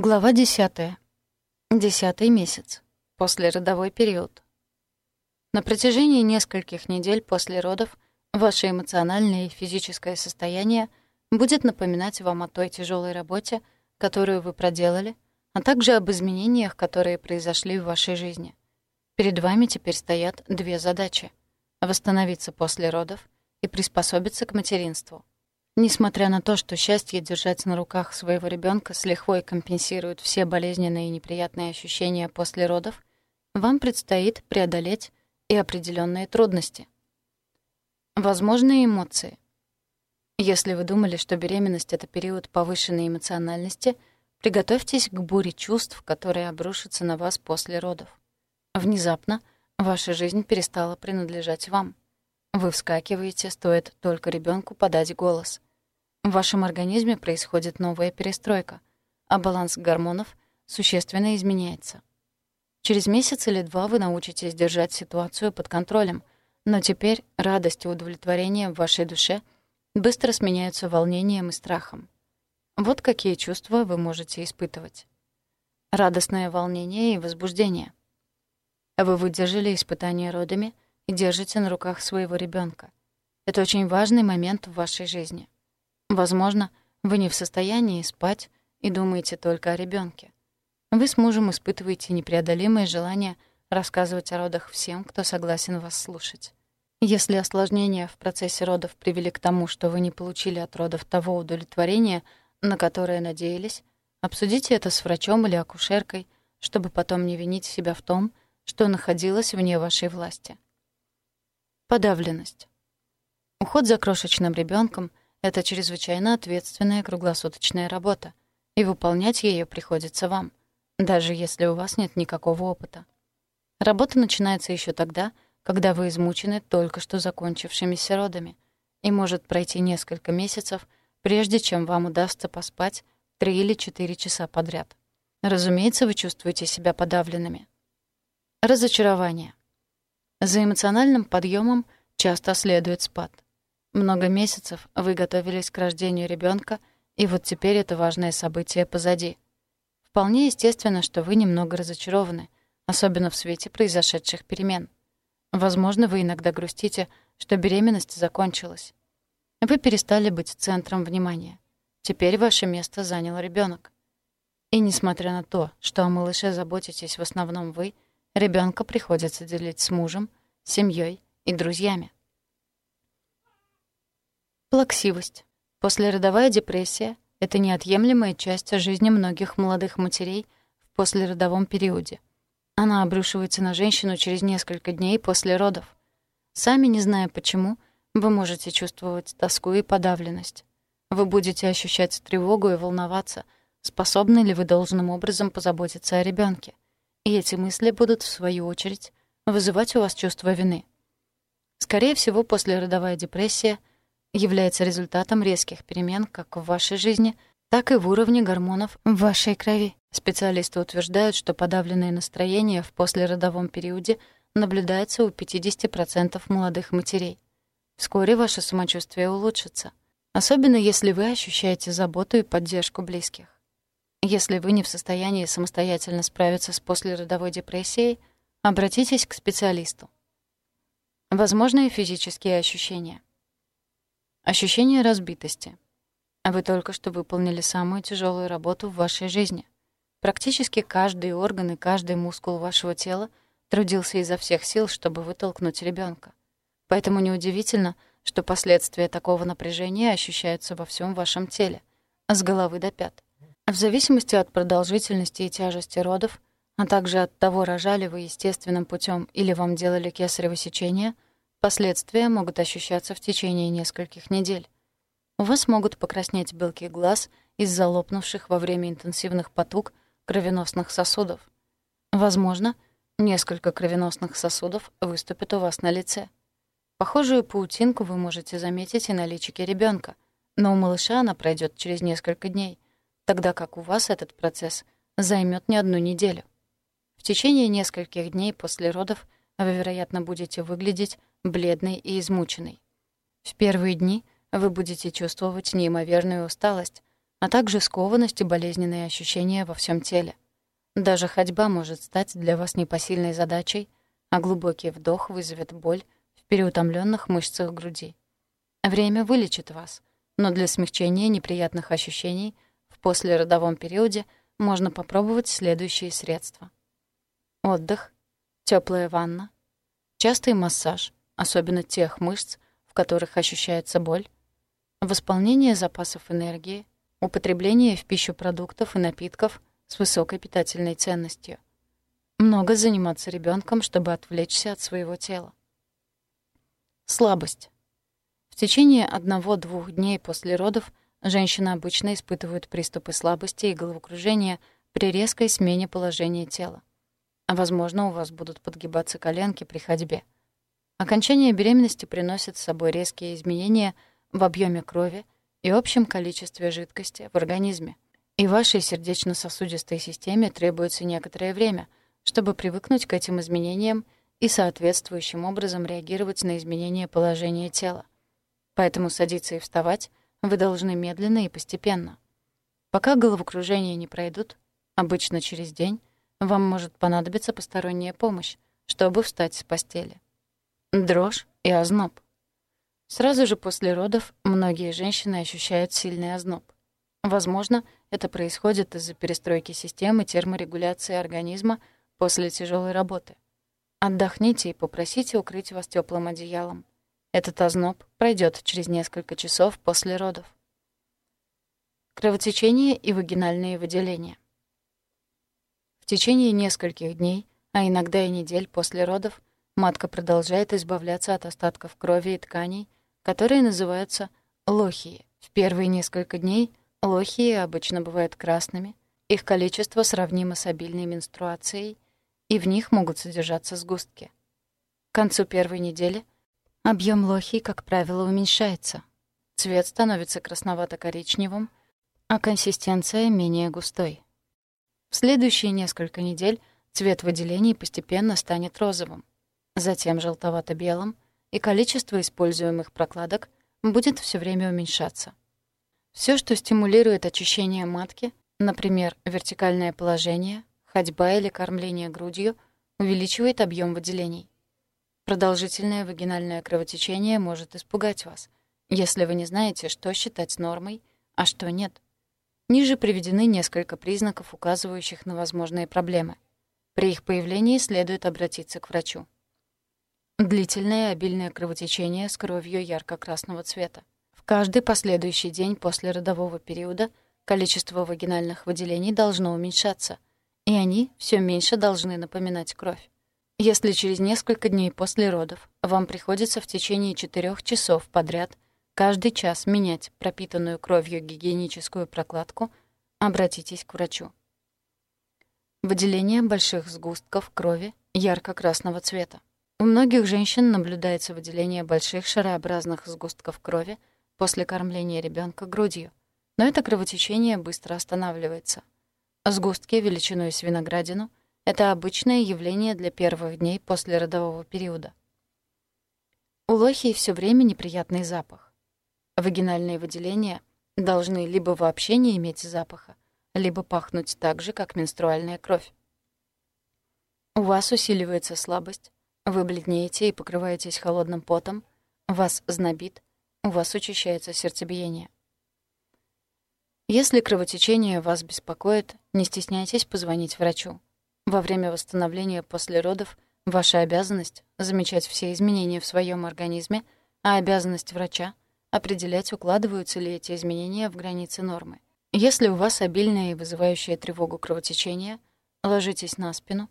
Глава 10. Десятый месяц. Послеродовой период. На протяжении нескольких недель после родов ваше эмоциональное и физическое состояние будет напоминать вам о той тяжелой работе, которую вы проделали, а также об изменениях, которые произошли в вашей жизни. Перед вами теперь стоят две задачи — восстановиться после родов и приспособиться к материнству. Несмотря на то, что счастье держать на руках своего ребенка с лихвой компенсирует все болезненные и неприятные ощущения после родов, вам предстоит преодолеть и определенные трудности. Возможные эмоции. Если вы думали, что беременность — это период повышенной эмоциональности, приготовьтесь к буре чувств, которые обрушатся на вас после родов. Внезапно ваша жизнь перестала принадлежать вам. Вы вскакиваете, стоит только ребенку подать голос — в вашем организме происходит новая перестройка, а баланс гормонов существенно изменяется. Через месяц или два вы научитесь держать ситуацию под контролем, но теперь радость и удовлетворение в вашей душе быстро сменяются волнением и страхом. Вот какие чувства вы можете испытывать. Радостное волнение и возбуждение. Вы выдержали испытание родами и держите на руках своего ребенка. Это очень важный момент в вашей жизни. Возможно, вы не в состоянии спать и думаете только о ребенке. Вы с мужем испытываете непреодолимое желание рассказывать о родах всем, кто согласен вас слушать. Если осложнения в процессе родов привели к тому, что вы не получили от родов того удовлетворения, на которое надеялись, обсудите это с врачом или акушеркой, чтобы потом не винить себя в том, что находилось вне вашей власти. Подавленность. Уход за крошечным ребенком это чрезвычайно ответственная круглосуточная работа, и выполнять ее приходится вам, даже если у вас нет никакого опыта. Работа начинается еще тогда, когда вы измучены только что закончившимися родами, и может пройти несколько месяцев, прежде чем вам удастся поспать три или четыре часа подряд. Разумеется, вы чувствуете себя подавленными. Разочарование. За эмоциональным подъемом часто следует спад — много месяцев вы готовились к рождению ребенка, и вот теперь это важное событие позади. Вполне естественно, что вы немного разочарованы, особенно в свете произошедших перемен. Возможно, вы иногда грустите, что беременность закончилась. Вы перестали быть центром внимания. Теперь ваше место занял ребенок. И несмотря на то, что о малыше заботитесь в основном вы, ребенка приходится делить с мужем, семьей и друзьями. Плаксивость. Послеродовая депрессия — это неотъемлемая часть жизни многих молодых матерей в послеродовом периоде. Она обрушивается на женщину через несколько дней после родов. Сами не зная почему, вы можете чувствовать тоску и подавленность. Вы будете ощущать тревогу и волноваться, способны ли вы должным образом позаботиться о ребенке. И эти мысли будут, в свою очередь, вызывать у вас чувство вины. Скорее всего, послеродовая депрессия — является результатом резких перемен как в вашей жизни, так и в уровне гормонов в вашей крови. Специалисты утверждают, что подавленное настроение в послеродовом периоде наблюдается у 50% молодых матерей. Вскоре ваше самочувствие улучшится, особенно если вы ощущаете заботу и поддержку близких. Если вы не в состоянии самостоятельно справиться с послеродовой депрессией, обратитесь к специалисту. Возможные физические ощущения. Ощущение разбитости. Вы только что выполнили самую тяжелую работу в вашей жизни. Практически каждый орган и каждый мускул вашего тела трудился изо всех сил, чтобы вытолкнуть ребенка. Поэтому неудивительно, что последствия такого напряжения ощущаются во всем вашем теле, с головы до пят. В зависимости от продолжительности и тяжести родов, а также от того, рожали вы естественным путем или вам делали кесарево сечение — Последствия могут ощущаться в течение нескольких недель. У вас могут покраснеть белки глаз из-за лопнувших во время интенсивных потуг кровеносных сосудов. Возможно, несколько кровеносных сосудов выступят у вас на лице. Похожую паутинку вы можете заметить и на личике ребенка, но у малыша она пройдет через несколько дней, тогда как у вас этот процесс займет не одну неделю. В течение нескольких дней после родов вы, вероятно, будете выглядеть бледный и измученный. В первые дни вы будете чувствовать неимоверную усталость, а также скованность и болезненные ощущения во всем теле. Даже ходьба может стать для вас непосильной задачей, а глубокий вдох вызовет боль в переутомленных мышцах груди. Время вылечит вас, но для смягчения неприятных ощущений в послеродовом периоде можно попробовать следующие средства. Отдых, теплая ванна, частый массаж, особенно тех мышц, в которых ощущается боль, восполнение запасов энергии, употребление в пищу продуктов и напитков с высокой питательной ценностью. Много заниматься ребенком, чтобы отвлечься от своего тела. Слабость. В течение одного-двух дней после родов женщины обычно испытывают приступы слабости и головокружения при резкой смене положения тела. А возможно, у вас будут подгибаться коленки при ходьбе. Окончание беременности приносит с собой резкие изменения в объеме крови и общем количестве жидкости в организме. И вашей сердечно-сосудистой системе требуется некоторое время, чтобы привыкнуть к этим изменениям и соответствующим образом реагировать на изменения положения тела. Поэтому садиться и вставать вы должны медленно и постепенно. Пока головокружения не пройдут, обычно через день, вам может понадобиться посторонняя помощь, чтобы встать с постели. Дрожь и озноб. Сразу же после родов многие женщины ощущают сильный озноб. Возможно, это происходит из-за перестройки системы терморегуляции организма после тяжелой работы. Отдохните и попросите укрыть вас теплым одеялом. Этот озноб пройдет через несколько часов после родов. Кровотечение и вагинальные выделения. В течение нескольких дней, а иногда и недель после родов, матка продолжает избавляться от остатков крови и тканей, которые называются лохии. В первые несколько дней лохии обычно бывают красными, их количество сравнимо с обильной менструацией, и в них могут содержаться сгустки. К концу первой недели объем лохий, как правило, уменьшается. Цвет становится красновато-коричневым, а консистенция менее густой. В следующие несколько недель цвет выделений постепенно станет розовым, затем желтовато-белым — и количество используемых прокладок будет все время уменьшаться. Все, что стимулирует очищение матки, например, вертикальное положение, ходьба или кормление грудью, увеличивает объем выделений. Продолжительное вагинальное кровотечение может испугать вас, если вы не знаете, что считать нормой, а что нет. Ниже приведены несколько признаков, указывающих на возможные проблемы. При их появлении следует обратиться к врачу. Длительное обильное кровотечение с кровью ярко-красного цвета. В каждый последующий день после родового периода количество вагинальных выделений должно уменьшаться, и они все меньше должны напоминать кровь. Если через несколько дней после родов вам приходится в течение четырех часов подряд каждый час менять пропитанную кровью гигиеническую прокладку, обратитесь к врачу. Выделение больших сгустков крови ярко-красного цвета. У многих женщин наблюдается выделение больших шарообразных сгустков крови после кормления ребенка грудью, но это кровотечение быстро останавливается. Сгустки величиной с виноградину — это обычное явление для первых дней после родового периода. У лохии все время неприятный запах. Вагинальные выделения должны либо вообще не иметь запаха, либо пахнуть так же, как менструальная кровь. У вас усиливается слабость, вы бледнеете и покрываетесь холодным потом, вас знобит, у вас учащается сердцебиение. Если кровотечение вас беспокоит, не стесняйтесь позвонить врачу. Во время восстановления после родов ваша обязанность — замечать все изменения в своем организме, а обязанность врача — определять, укладываются ли эти изменения в границы нормы. Если у вас обильное и вызывающее тревогу кровотечение, ложитесь на спину,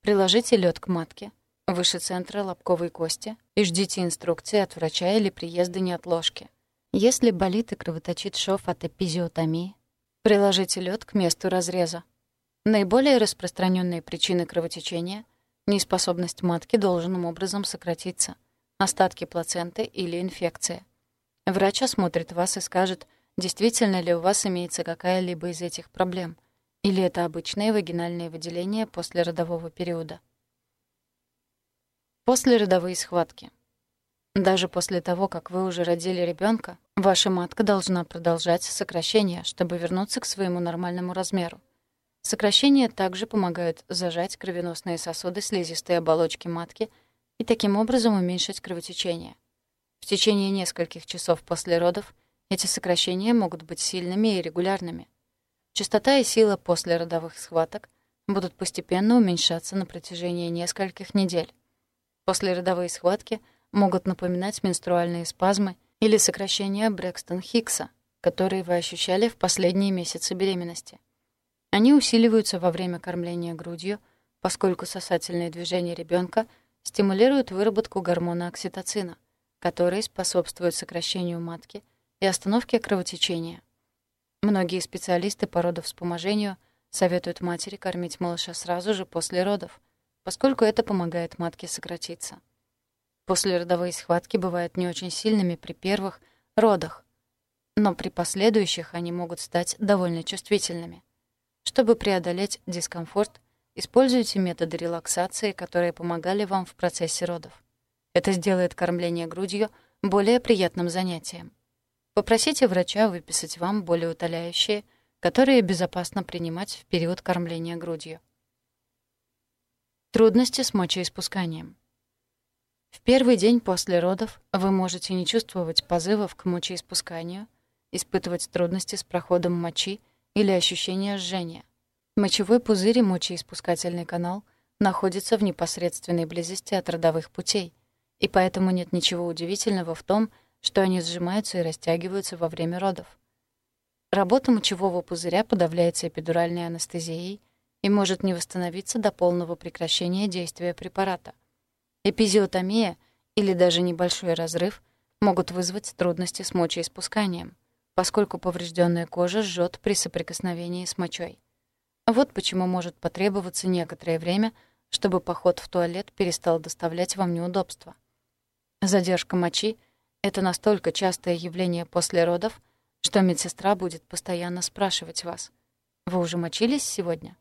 приложите лед к матке, выше центра лобковой кости и ждите инструкции от врача или приезда неотложки. Если болит и кровоточит шов от эпизиотомии, приложите лед к месту разреза. Наиболее распространенные причины кровотечения — неспособность матки должным образом сократиться, остатки плаценты или инфекция. Врач осмотрит вас и скажет, действительно ли у вас имеется какая-либо из этих проблем, или это обычные вагинальные выделения после родового периода. После родовые схватки. Даже после того, как вы уже родили ребенка, ваша матка должна продолжать сокращение, чтобы вернуться к своему нормальному размеру. Сокращения также помогают зажать кровеносные сосуды слизистой оболочки матки и таким образом уменьшить кровотечение. В течение нескольких часов после родов эти сокращения могут быть сильными и регулярными. Частота и сила после родовых схваток будут постепенно уменьшаться на протяжении нескольких недель. Послеродовые схватки могут напоминать менструальные спазмы или сокращения Брэкстон-Хиггса, которые вы ощущали в последние месяцы беременности. Они усиливаются во время кормления грудью, поскольку сосательные движения ребенка стимулируют выработку гормона окситоцина, который способствует сокращению матки и остановке кровотечения. Многие специалисты по родовспоможению советуют матери кормить малыша сразу же после родов, поскольку это помогает матке сократиться. Послеродовые схватки бывают не очень сильными при первых родах, но при последующих они могут стать довольно чувствительными. Чтобы преодолеть дискомфорт, используйте методы релаксации, которые помогали вам в процессе родов. Это сделает кормление грудью более приятным занятием. Попросите врача выписать вам более утоляющие, которые безопасно принимать в период кормления грудью. Трудности с мочеиспусканием. В первый день после родов вы можете не чувствовать позывов к мочеиспусканию, испытывать трудности с проходом мочи или ощущение жжения. Мочевой пузырь и мочеиспускательный канал находятся в непосредственной близости от родовых путей, и поэтому нет ничего удивительного в том, что они сжимаются и растягиваются во время родов. Работа мочевого пузыря подавляется эпидуральной анестезией и может не восстановиться до полного прекращения действия препарата. Эпизиотомия или даже небольшой разрыв могут вызвать трудности с мочеиспусканием, поскольку поврежденная кожа жжет при соприкосновении с мочой. Вот почему может потребоваться некоторое время, чтобы поход в туалет перестал доставлять вам неудобства. Задержка мочи — это настолько частое явление после родов, что медсестра будет постоянно спрашивать вас, «Вы уже мочились сегодня?»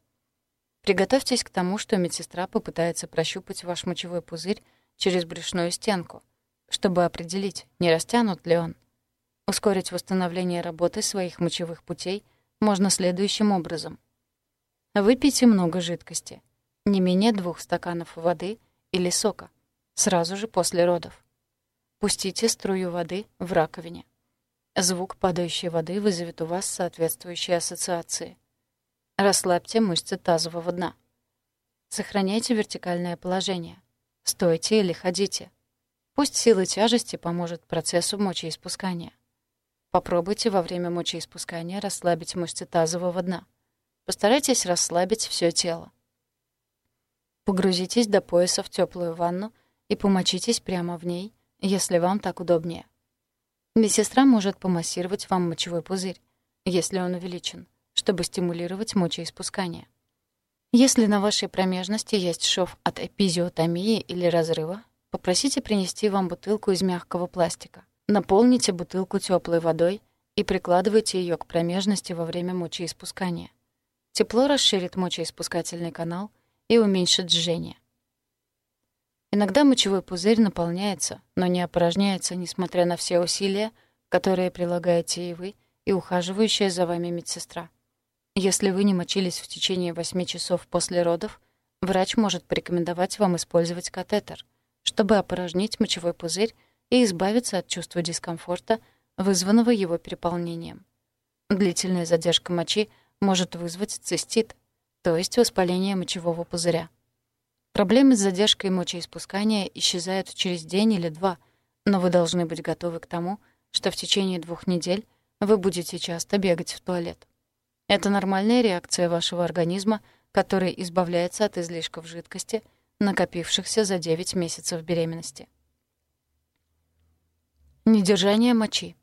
Приготовьтесь к тому, что медсестра попытается прощупать ваш мочевой пузырь через брюшную стенку, чтобы определить, не растянут ли он. Ускорить восстановление работы своих мочевых путей можно следующим образом. Выпейте много жидкости, не менее двух стаканов воды или сока, сразу же после родов. Пустите струю воды в раковине. Звук падающей воды вызовет у вас соответствующие ассоциации. Расслабьте мышцы тазового дна. Сохраняйте вертикальное положение. Стойте или ходите. Пусть сила тяжести поможет процессу мочеиспускания. Попробуйте во время мочеиспускания расслабить мышцы тазового дна. Постарайтесь расслабить все тело. Погрузитесь до пояса в теплую ванну и помочитесь прямо в ней, если вам так удобнее. Медсестра может помассировать вам мочевой пузырь, если он увеличен, чтобы стимулировать мочеиспускание. Если на вашей промежности есть шов от эпизиотомии или разрыва, попросите принести вам бутылку из мягкого пластика. Наполните бутылку теплой водой и прикладывайте ее к промежности во время мочеиспускания. Тепло расширит мочеиспускательный канал и уменьшит жжение. Иногда мочевой пузырь наполняется, но не опорожняется, несмотря на все усилия, которые прилагаете и вы, и ухаживающая за вами медсестра. Если вы не мочились в течение 8 часов после родов, врач может порекомендовать вам использовать катетер, чтобы опорожнить мочевой пузырь и избавиться от чувства дискомфорта, вызванного его переполнением. Длительная задержка мочи может вызвать цистит, то есть воспаление мочевого пузыря. Проблемы с задержкой мочеиспускания исчезают через день или два, но вы должны быть готовы к тому, что в течение двух недель вы будете часто бегать в туалет. Это нормальная реакция вашего организма, который избавляется от излишков жидкости, накопившихся за 9 месяцев беременности. Недержание мочи.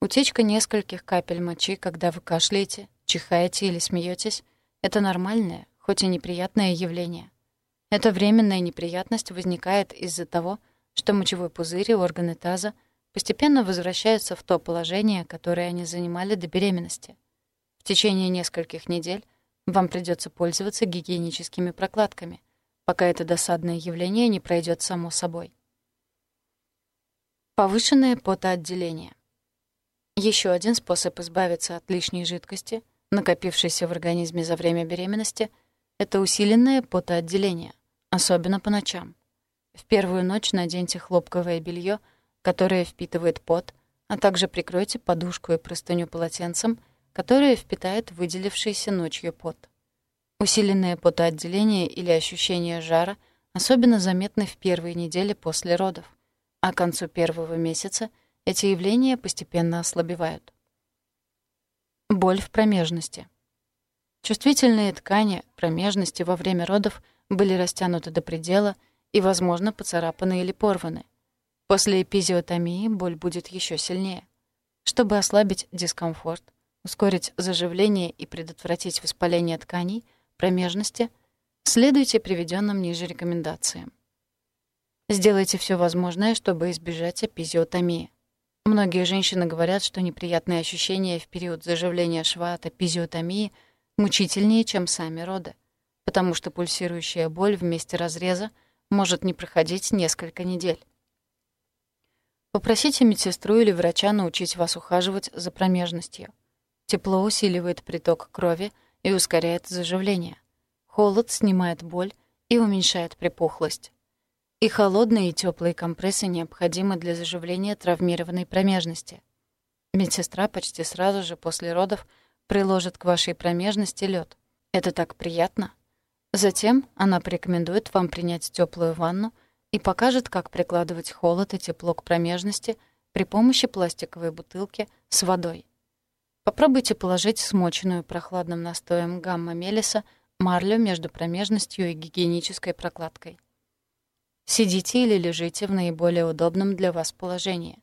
Утечка нескольких капель мочи, когда вы кашляете, чихаете или смеетесь, это нормальное, хоть и неприятное явление. Эта временная неприятность возникает из-за того, что мочевой пузырь и органы таза постепенно возвращаются в то положение, которое они занимали до беременности. В течение нескольких недель вам придется пользоваться гигиеническими прокладками, пока это досадное явление не пройдет само собой. Повышенное потоотделение. Еще один способ избавиться от лишней жидкости, накопившейся в организме за время беременности, это усиленное потоотделение, особенно по ночам. В первую ночь наденьте хлопковое белье, которое впитывает пот, а также прикройте подушку и простыню полотенцем, которое впитает выделившийся ночью пот. Усиленное потоотделение или ощущение жара особенно заметны в первые недели после родов а к концу первого месяца эти явления постепенно ослабевают. Боль в промежности. Чувствительные ткани промежности во время родов были растянуты до предела и, возможно, поцарапаны или порваны. После эпизиотомии боль будет еще сильнее. Чтобы ослабить дискомфорт, ускорить заживление и предотвратить воспаление тканей промежности, следуйте приведенным ниже рекомендациям. Сделайте все возможное, чтобы избежать эпизиотомии. Многие женщины говорят, что неприятные ощущения в период заживления шва от эпизиотомии мучительнее, чем сами роды, потому что пульсирующая боль в месте разреза может не проходить несколько недель. Попросите медсестру или врача научить вас ухаживать за промежностью. Тепло усиливает приток крови и ускоряет заживление. Холод снимает боль и уменьшает припухлость. И холодные и теплые компрессы необходимы для заживления травмированной промежности. Медсестра почти сразу же после родов приложит к вашей промежности лед. Это так приятно. Затем она порекомендует вам принять теплую ванну и покажет, как прикладывать холод и тепло к промежности при помощи пластиковой бутылки с водой. Попробуйте положить смоченную прохладным настоем гамма-мелиса марлю между промежностью и гигиенической прокладкой. Сидите или лежите в наиболее удобном для вас положении.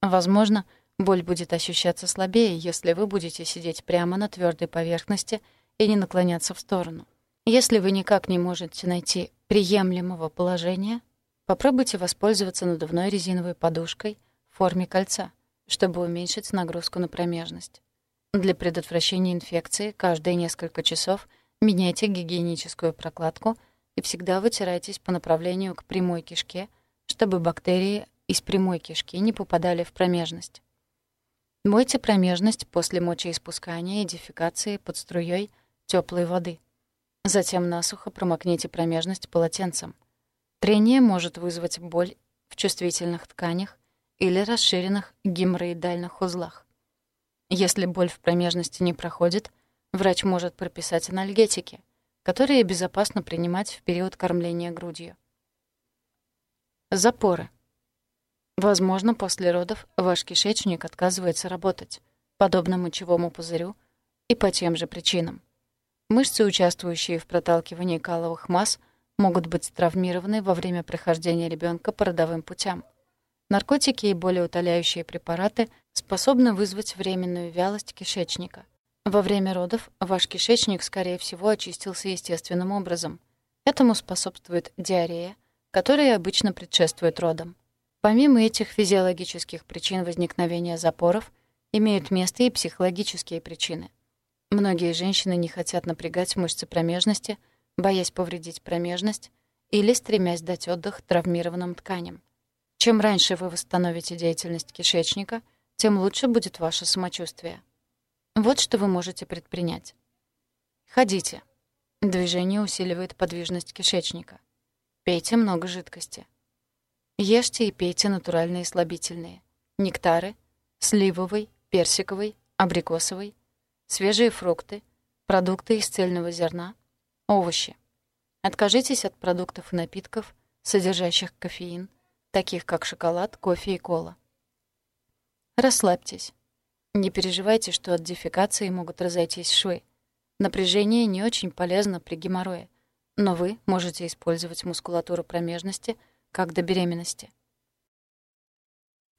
Возможно, боль будет ощущаться слабее, если вы будете сидеть прямо на твердой поверхности и не наклоняться в сторону. Если вы никак не можете найти приемлемого положения, попробуйте воспользоваться надувной резиновой подушкой в форме кольца, чтобы уменьшить нагрузку на промежность. Для предотвращения инфекции каждые несколько часов меняйте гигиеническую прокладку — и всегда вытирайтесь по направлению к прямой кишке, чтобы бактерии из прямой кишки не попадали в промежность. Мойте промежность после мочеиспускания и дефекации под струей теплой воды. Затем насухо промокните промежность полотенцем. Трение может вызвать боль в чувствительных тканях или расширенных геморроидальных узлах. Если боль в промежности не проходит, врач может прописать анальгетики — которые безопасно принимать в период кормления грудью. Запоры. Возможно, после родов ваш кишечник отказывается работать, подобно мочевому пузырю, и по тем же причинам. Мышцы, участвующие в проталкивании каловых масс, могут быть травмированы во время прохождения ребенка по родовым путям. Наркотики и болеутоляющие препараты способны вызвать временную вялость кишечника — во время родов ваш кишечник, скорее всего, очистился естественным образом. Этому способствует диарея, которая обычно предшествует родам. Помимо этих физиологических причин возникновения запоров, имеют место и психологические причины. Многие женщины не хотят напрягать мышцы промежности, боясь повредить промежность или стремясь дать отдых травмированным тканям. Чем раньше вы восстановите деятельность кишечника, тем лучше будет ваше самочувствие. Вот что вы можете предпринять. Ходите. Движение усиливает подвижность кишечника. Пейте много жидкости. Ешьте и пейте натуральные слабительные. Нектары, сливовый, персиковый, абрикосовый, свежие фрукты, продукты из цельного зерна, овощи. Откажитесь от продуктов и напитков, содержащих кофеин, таких как шоколад, кофе и кола. Расслабьтесь. Не переживайте, что от дефекации могут разойтись швы. Напряжение не очень полезно при геморрое, но вы можете использовать мускулатуру промежности как до беременности.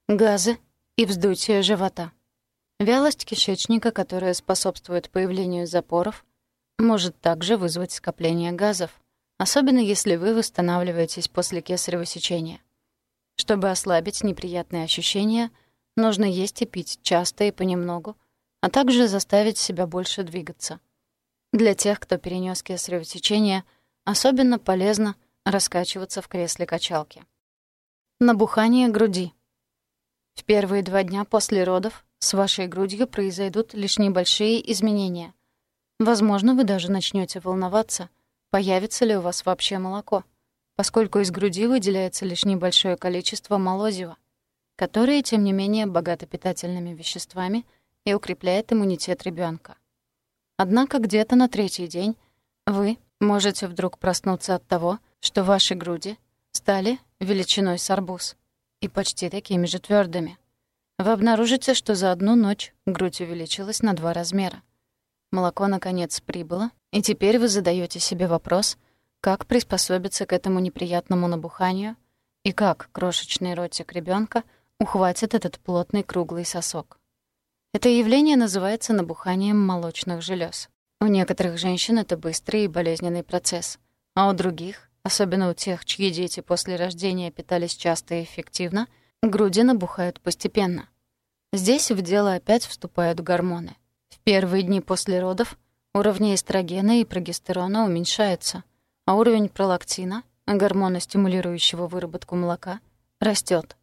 Газы и вздутие живота. Вялость кишечника, которая способствует появлению запоров, может также вызвать скопление газов, особенно если вы восстанавливаетесь после кесарево сечения. Чтобы ослабить неприятные ощущения — Нужно есть и пить часто и понемногу, а также заставить себя больше двигаться. Для тех, кто перенес кесарево сечение, особенно полезно раскачиваться в кресле качалки. Набухание груди. В первые два дня после родов с вашей грудью произойдут лишь небольшие изменения. Возможно, вы даже начнете волноваться, появится ли у вас вообще молоко, поскольку из груди выделяется лишь небольшое количество молозива, которое, тем не менее, богато питательными веществами и укрепляет иммунитет ребенка. Однако где-то на третий день вы можете вдруг проснуться от того, что ваши груди стали величиной с арбуз и почти такими же твердыми. Вы обнаружите, что за одну ночь грудь увеличилась на два размера. Молоко, наконец, прибыло, и теперь вы задаете себе вопрос, как приспособиться к этому неприятному набуханию и как крошечный ротик ребенка ухватит этот плотный круглый сосок. Это явление называется набуханием молочных желез. У некоторых женщин это быстрый и болезненный процесс, а у других, особенно у тех, чьи дети после рождения питались часто и эффективно, груди набухают постепенно. Здесь в дело опять вступают гормоны. В первые дни после родов уровни эстрогена и прогестерона уменьшаются, а уровень пролактина, гормона, стимулирующего выработку молока, растет.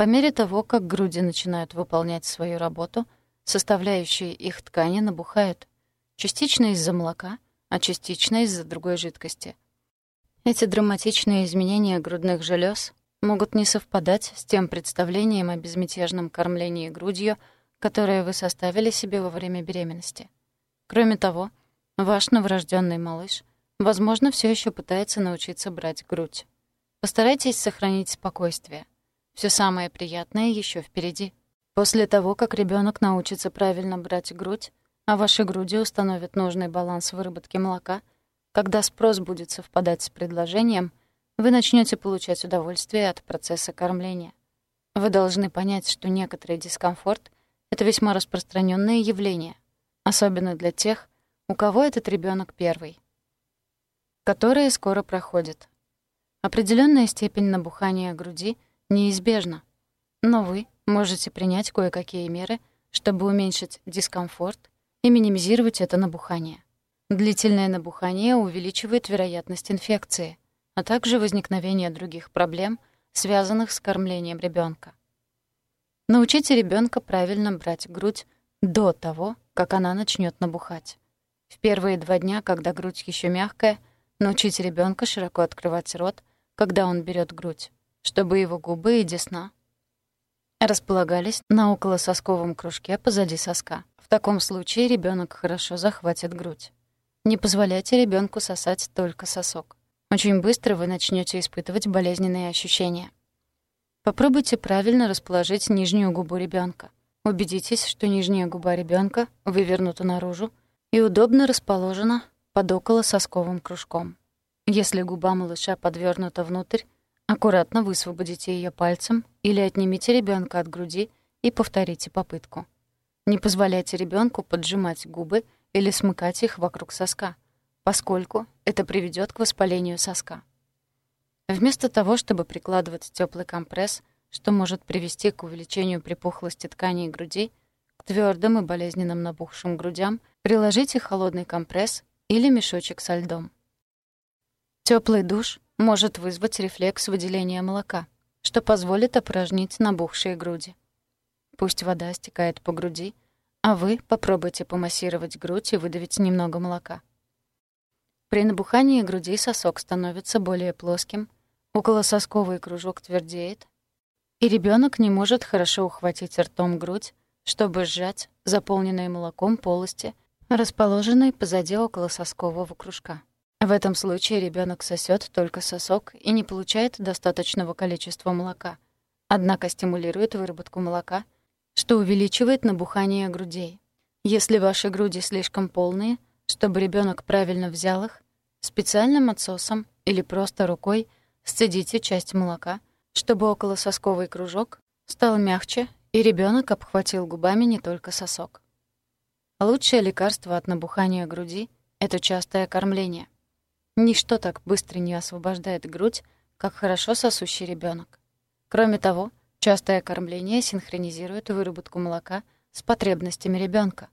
По мере того, как груди начинают выполнять свою работу, составляющие их ткани набухают, частично из-за молока, а частично из-за другой жидкости. Эти драматичные изменения грудных желез могут не совпадать с тем представлением о безмятежном кормлении грудью, которое вы составили себе во время беременности. Кроме того, ваш новорожденный малыш, возможно, все еще пытается научиться брать грудь. Постарайтесь сохранить спокойствие. Все самое приятное еще впереди. После того, как ребенок научится правильно брать грудь, а ваши груди установят нужный баланс выработки молока, когда спрос будет совпадать с предложением, вы начнете получать удовольствие от процесса кормления. Вы должны понять, что некоторый дискомфорт — это весьма распространенное явление, особенно для тех, у кого этот ребенок первый, которое скоро проходит. Определенная степень набухания груди неизбежна, но вы можете принять кое-какие меры, чтобы уменьшить дискомфорт и минимизировать это набухание. Длительное набухание увеличивает вероятность инфекции, а также возникновение других проблем, связанных с кормлением ребенка. Научите ребенка правильно брать грудь до того, как она начнет набухать. В первые два дня, когда грудь еще мягкая, научите ребенка широко открывать рот, когда он берет грудь, чтобы его губы и десна располагались на околососковом кружке позади соска. В таком случае ребенок хорошо захватит грудь. Не позволяйте ребенку сосать только сосок. Очень быстро вы начнете испытывать болезненные ощущения. Попробуйте правильно расположить нижнюю губу ребенка. Убедитесь, что нижняя губа ребенка вывернута наружу и удобно расположена под околососковым кружком. Если губа малыша подвернута внутрь, аккуратно высвободите ее пальцем или отнимите ребенка от груди и повторите попытку. Не позволяйте ребенку поджимать губы или смыкать их вокруг соска, поскольку это приведет к воспалению соска. Вместо того, чтобы прикладывать теплый компресс, что может привести к увеличению припухлости тканей груди, к твердым и болезненным набухшим грудям, приложите холодный компресс или мешочек со льдом. Теплый душ может вызвать рефлекс выделения молока, что позволит опорожнить набухшие груди. Пусть вода стекает по груди, а вы попробуйте помассировать грудь и выдавить немного молока. При набухании груди сосок становится более плоским, околососковый кружок твердеет, и ребенок не может хорошо ухватить ртом грудь, чтобы сжать заполненные молоком полости, расположенные позади околососкового кружка. В этом случае ребенок сосет только сосок и не получает достаточного количества молока, однако стимулирует выработку молока — что увеличивает набухание грудей. Если ваши груди слишком полные, чтобы ребенок правильно взял их, специальным отсосом или просто рукой сцедите часть молока, чтобы околососковый кружок стал мягче и ребенок обхватил губами не только сосок. Лучшее лекарство от набухания груди — это частое кормление. Ничто так быстро не освобождает грудь, как хорошо сосущий ребенок. Кроме того, Частое кормление синхронизирует выработку молока с потребностями ребенка.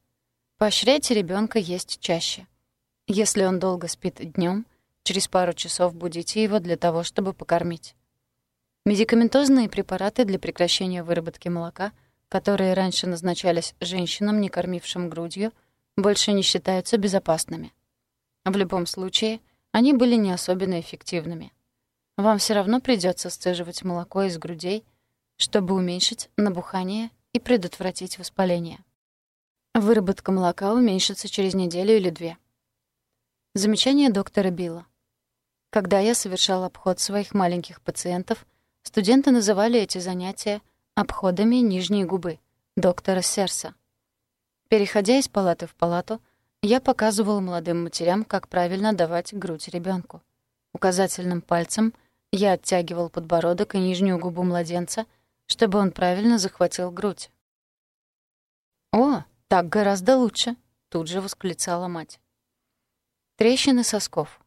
Поощряйте ребенка есть чаще. Если он долго спит днем, через пару часов будите его для того, чтобы покормить. Медикаментозные препараты для прекращения выработки молока, которые раньше назначались женщинам, не кормившим грудью, больше не считаются безопасными. В любом случае, они были не особенно эффективными. Вам все равно придется сцеживать молоко из грудей, чтобы уменьшить набухание и предотвратить воспаление. Выработка молока уменьшится через неделю или две. Замечание доктора Билла. Когда я совершал обход своих маленьких пациентов, студенты называли эти занятия обходами нижней губы доктора Серса. Переходя из палаты в палату, я показывал молодым матерям, как правильно давать грудь ребенку. Указательным пальцем я оттягивал подбородок и нижнюю губу младенца, чтобы он правильно захватил грудь. «О, так гораздо лучше!» — тут же восклицала мать. Трещины сосков.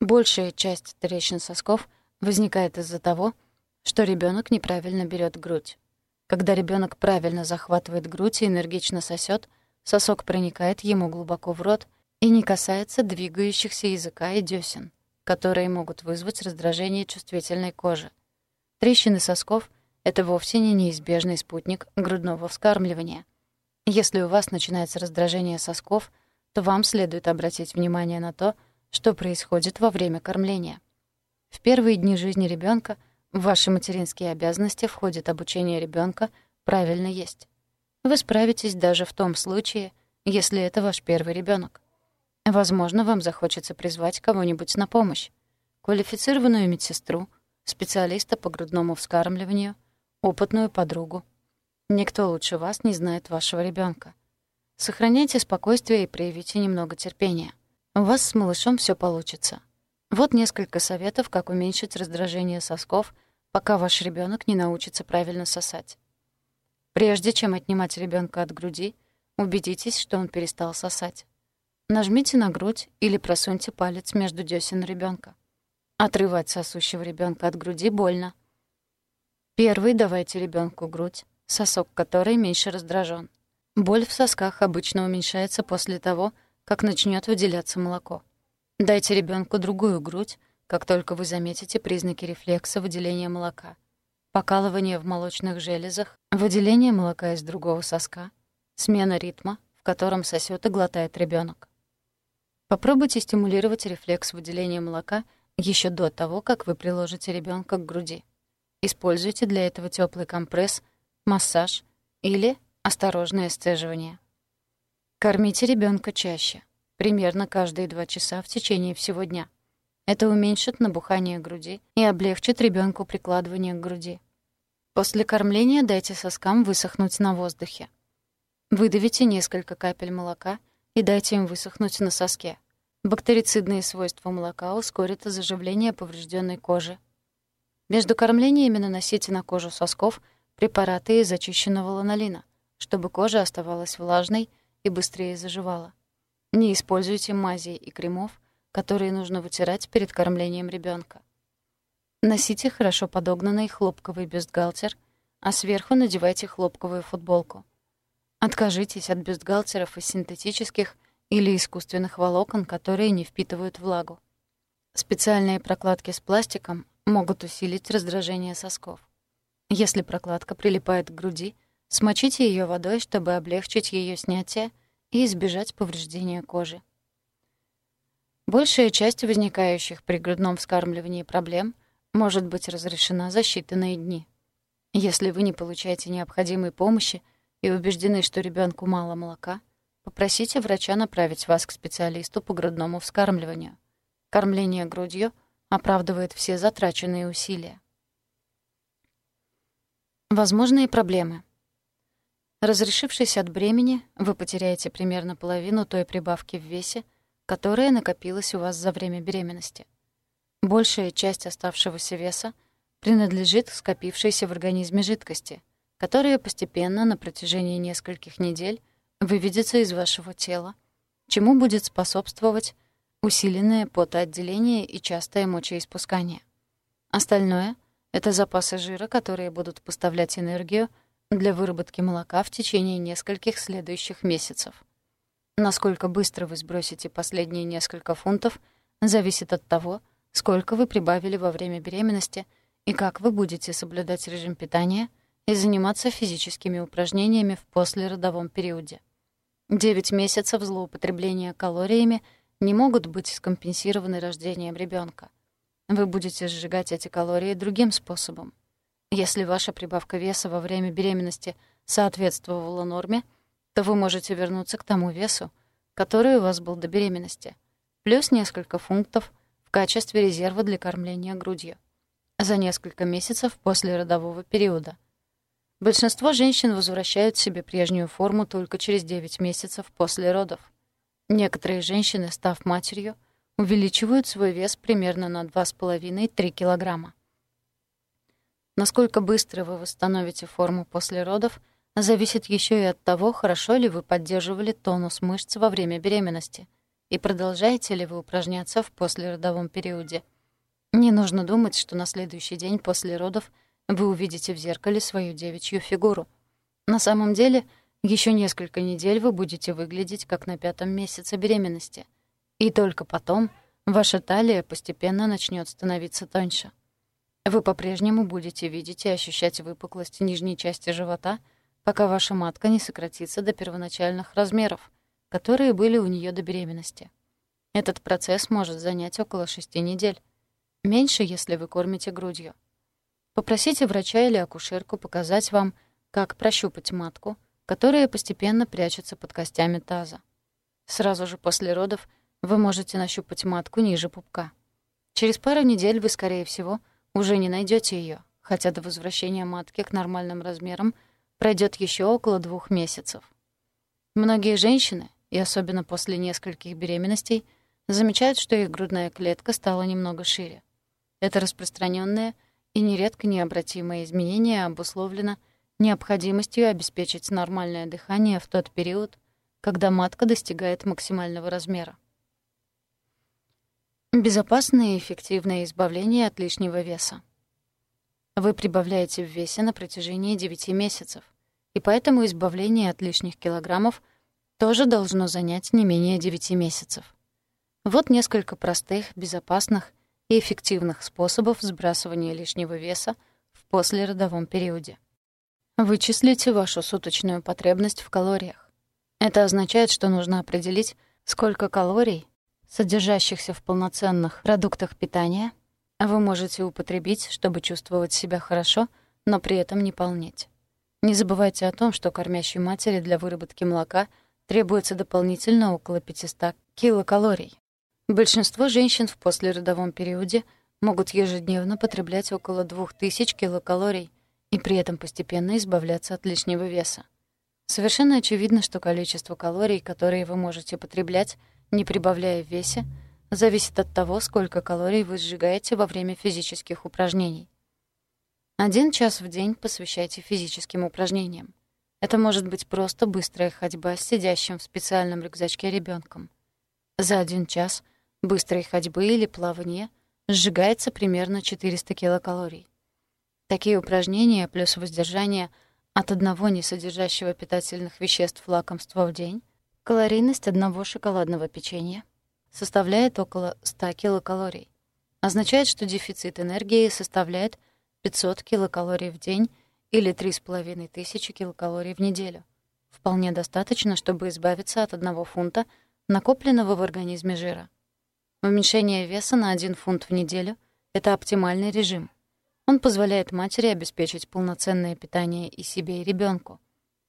Большая часть трещин сосков возникает из-за того, что ребенок неправильно берет грудь. Когда ребенок правильно захватывает грудь и энергично сосет, сосок проникает ему глубоко в рот и не касается двигающихся языка и десен, которые могут вызвать раздражение чувствительной кожи. Трещины сосков — это вовсе не неизбежный спутник грудного вскармливания. Если у вас начинается раздражение сосков, то вам следует обратить внимание на то, что происходит во время кормления. В первые дни жизни ребенка в ваши материнские обязанности входит обучение ребенка правильно есть. Вы справитесь даже в том случае, если это ваш первый ребенок. Возможно, вам захочется призвать кого-нибудь на помощь. Квалифицированную медсестру, специалиста по грудному вскармливанию, опытную подругу. Никто лучше вас не знает вашего ребенка. Сохраняйте спокойствие и проявите немного терпения. У вас с малышом все получится. Вот несколько советов, как уменьшить раздражение сосков, пока ваш ребенок не научится правильно сосать. Прежде чем отнимать ребенка от груди, убедитесь, что он перестал сосать. Нажмите на грудь или просуньте палец между десен ребенка. Отрывать сосущего ребенка от груди больно. Первый давайте ребенку грудь, сосок которой меньше раздражен. Боль в сосках обычно уменьшается после того, как начнет выделяться молоко. Дайте ребенку другую грудь, как только вы заметите признаки рефлекса выделения молока. Покалывание в молочных железах, выделение молока из другого соска, смена ритма, в котором сосет и глотает ребенок. Попробуйте стимулировать рефлекс выделения молока еще до того, как вы приложите ребенка к груди. Используйте для этого теплый компресс, массаж или осторожное сцеживание. Кормите ребенка чаще, примерно каждые два часа в течение всего дня. Это уменьшит набухание груди и облегчит ребенку прикладывание к груди. После кормления дайте соскам высохнуть на воздухе. Выдавите несколько капель молока и дайте им высохнуть на соске. Бактерицидные свойства молока ускорят заживление поврежденной кожи. Между кормлениями наносите на кожу сосков препараты из очищенного ланолина, чтобы кожа оставалась влажной и быстрее заживала. Не используйте мази и кремов, которые нужно вытирать перед кормлением ребенка. Носите хорошо подогнанный хлопковый бюстгальтер, а сверху надевайте хлопковую футболку. Откажитесь от бюстгальтеров из синтетических или искусственных волокон, которые не впитывают влагу. Специальные прокладки с пластиком могут усилить раздражение сосков. Если прокладка прилипает к груди — Смочите ее водой, чтобы облегчить ее снятие и избежать повреждения кожи. Большая часть возникающих при грудном вскармливании проблем может быть разрешена за считанные дни. Если вы не получаете необходимой помощи и убеждены, что ребенку мало молока, попросите врача направить вас к специалисту по грудному вскармливанию. Кормление грудью оправдывает все затраченные усилия. Возможные проблемы — Разрешившись от бремени, вы потеряете примерно половину той прибавки в весе, которая накопилась у вас за время беременности. Большая часть оставшегося веса принадлежит скопившейся в организме жидкости, которая постепенно на протяжении нескольких недель выведется из вашего тела, чему будет способствовать усиленное потоотделение и частое мочеиспускание. Остальное — это запасы жира, которые будут поставлять энергию для выработки молока в течение нескольких следующих месяцев. Насколько быстро вы сбросите последние несколько фунтов, зависит от того, сколько вы прибавили во время беременности и как вы будете соблюдать режим питания и заниматься физическими упражнениями в послеродовом периоде. 9 месяцев злоупотребления калориями не могут быть скомпенсированы рождением ребенка. Вы будете сжигать эти калории другим способом. Если ваша прибавка веса во время беременности соответствовала норме, то вы можете вернуться к тому весу, который у вас был до беременности, плюс несколько фунтов в качестве резерва для кормления грудью за несколько месяцев после родового периода. Большинство женщин возвращают себе прежнюю форму только через 9 месяцев после родов. Некоторые женщины, став матерью, увеличивают свой вес примерно на 2,5-3 килограмма. Насколько быстро вы восстановите форму после родов, зависит еще и от того, хорошо ли вы поддерживали тонус мышц во время беременности и продолжаете ли вы упражняться в послеродовом периоде. Не нужно думать, что на следующий день после родов вы увидите в зеркале свою девичью фигуру. На самом деле, еще несколько недель вы будете выглядеть как на пятом месяце беременности. И только потом ваша талия постепенно начнет становиться тоньше. Вы по-прежнему будете видеть и ощущать выпуклость нижней части живота, пока ваша матка не сократится до первоначальных размеров, которые были у нее до беременности. Этот процесс может занять около шести недель. Меньше, если вы кормите грудью. Попросите врача или акушерку показать вам, как прощупать матку, которая постепенно прячется под костями таза. Сразу же после родов вы можете нащупать матку ниже пупка. Через пару недель вы, скорее всего, уже не найдете ее, хотя до возвращения матки к нормальным размерам пройдет еще около двух месяцев. Многие женщины, и особенно после нескольких беременностей, замечают, что их грудная клетка стала немного шире. Это распространенное и нередко необратимое изменение обусловлено необходимостью обеспечить нормальное дыхание в тот период, когда матка достигает максимального размера. Безопасное и эффективное избавление от лишнего веса. Вы прибавляете в весе на протяжении 9 месяцев, и поэтому избавление от лишних килограммов тоже должно занять не менее 9 месяцев. Вот несколько простых, безопасных и эффективных способов сбрасывания лишнего веса в послеродовом периоде. Вычислите вашу суточную потребность в калориях. Это означает, что нужно определить, сколько калорий содержащихся в полноценных продуктах питания, вы можете употребить, чтобы чувствовать себя хорошо, но при этом не полнеть. Не забывайте о том, что кормящей матери для выработки молока требуется дополнительно около 500 килокалорий. Большинство женщин в послеродовом периоде могут ежедневно потреблять около 2000 килокалорий и при этом постепенно избавляться от лишнего веса. Совершенно очевидно, что количество калорий, которые вы можете потреблять, не прибавляя в весе, зависит от того, сколько калорий вы сжигаете во время физических упражнений. Один час в день посвящайте физическим упражнениям. Это может быть просто быстрая ходьба с сидящим в специальном рюкзачке ребенком. За один час быстрой ходьбы или плавания сжигается примерно 400 килокалорий. Такие упражнения плюс воздержание от одного несодержащего питательных веществ лакомства в день Калорийность одного шоколадного печенья составляет около 100 килокалорий. Означает, что дефицит энергии составляет 500 килокалорий в день или 3500 килокалорий в неделю. Вполне достаточно, чтобы избавиться от одного фунта накопленного в организме жира. Уменьшение веса на 1 фунт в неделю — это оптимальный режим. Он позволяет матери обеспечить полноценное питание и себе, и ребенку.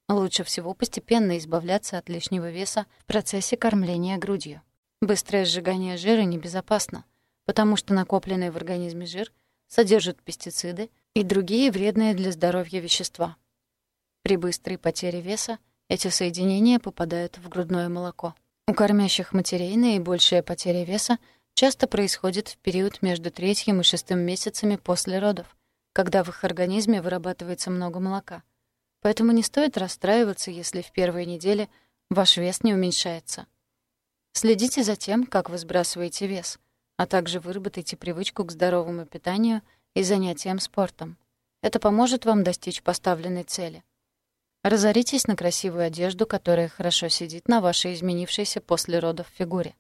Лучше всего постепенно избавляться от лишнего веса в процессе кормления грудью. Быстрое сжигание жира небезопасно, потому что накопленный в организме жир содержит пестициды и другие вредные для здоровья вещества. При быстрой потере веса эти соединения попадают в грудное молоко. У кормящих матерей наибольшая потеря веса часто происходит в период между третьим и шестым месяцами после родов, когда в их организме вырабатывается много молока — Поэтому не стоит расстраиваться, если в первые недели ваш вес не уменьшается. Следите за тем, как вы сбрасываете вес, а также выработайте привычку к здоровому питанию и занятиям спортом. Это поможет вам достичь поставленной цели. Разоритесь на красивую одежду, которая хорошо сидит на вашей изменившейся после родов фигуре.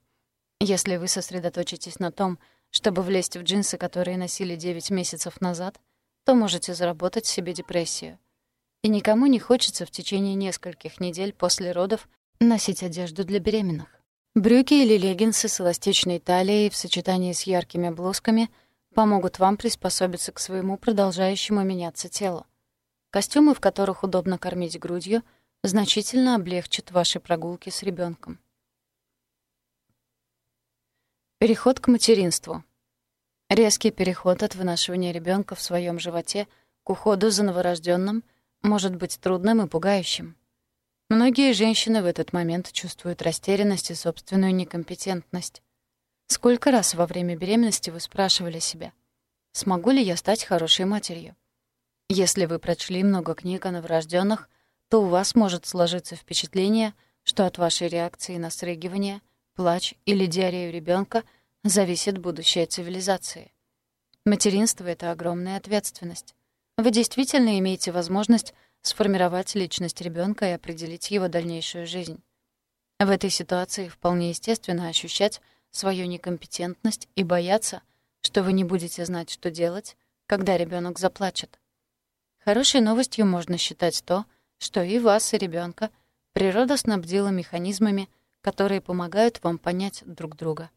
Если вы сосредоточитесь на том, чтобы влезть в джинсы, которые носили 9 месяцев назад, то можете заработать себе депрессию. И никому не хочется в течение нескольких недель после родов носить одежду для беременных. Брюки или леггинсы с эластичной талией в сочетании с яркими блузками помогут вам приспособиться к своему продолжающему меняться телу. Костюмы, в которых удобно кормить грудью, значительно облегчат ваши прогулки с ребенком. Переход к материнству. Резкий переход от вынашивания ребенка в своем животе к уходу за новорожденным может быть трудным и пугающим. Многие женщины в этот момент чувствуют растерянность и собственную некомпетентность. Сколько раз во время беременности вы спрашивали себя, смогу ли я стать хорошей матерью? Если вы прочли много книг о новорожденных, то у вас может сложиться впечатление, что от вашей реакции на срыгивание, плач или диарею ребенка зависит будущее цивилизации. Материнство — это огромная ответственность. Вы действительно имеете возможность сформировать личность ребенка и определить его дальнейшую жизнь. В этой ситуации вполне естественно ощущать свою некомпетентность и бояться, что вы не будете знать, что делать, когда ребенок заплачет. Хорошей новостью можно считать то, что и вас, и ребенка природа снабдила механизмами, которые помогают вам понять друг друга.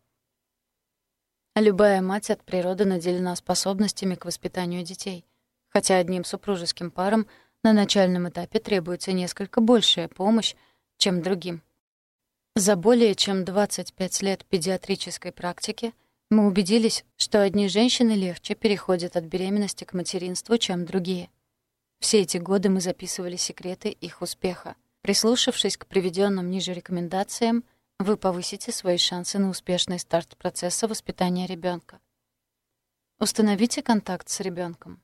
Любая мать от природы наделена способностями к воспитанию детей, хотя одним супружеским парам — на начальном этапе требуется несколько большая помощь, чем другим. За более чем 25 лет педиатрической практики мы убедились, что одни женщины легче переходят от беременности к материнству, чем другие. Все эти годы мы записывали секреты их успеха. Прислушавшись к приведенным ниже рекомендациям, вы повысите свои шансы на успешный старт процесса воспитания ребенка. Установите контакт с ребенком.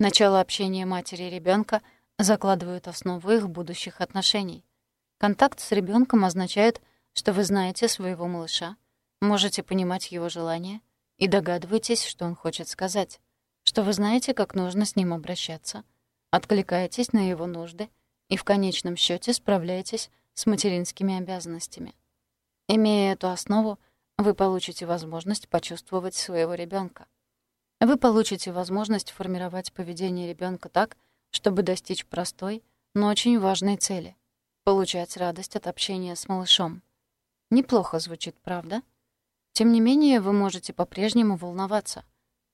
Начало общения матери и ребенка закладывают основу их будущих отношений. Контакт с ребенком означает, что вы знаете своего малыша, можете понимать его желания и догадываетесь, что он хочет сказать, что вы знаете, как нужно с ним обращаться, откликаетесь на его нужды и в конечном счете справляетесь с материнскими обязанностями. Имея эту основу, вы получите возможность почувствовать своего ребенка. Вы получите возможность формировать поведение ребенка так, чтобы достичь простой, но очень важной цели — получать радость от общения с малышом. Неплохо звучит, правда? Тем не менее, вы можете по-прежнему волноваться.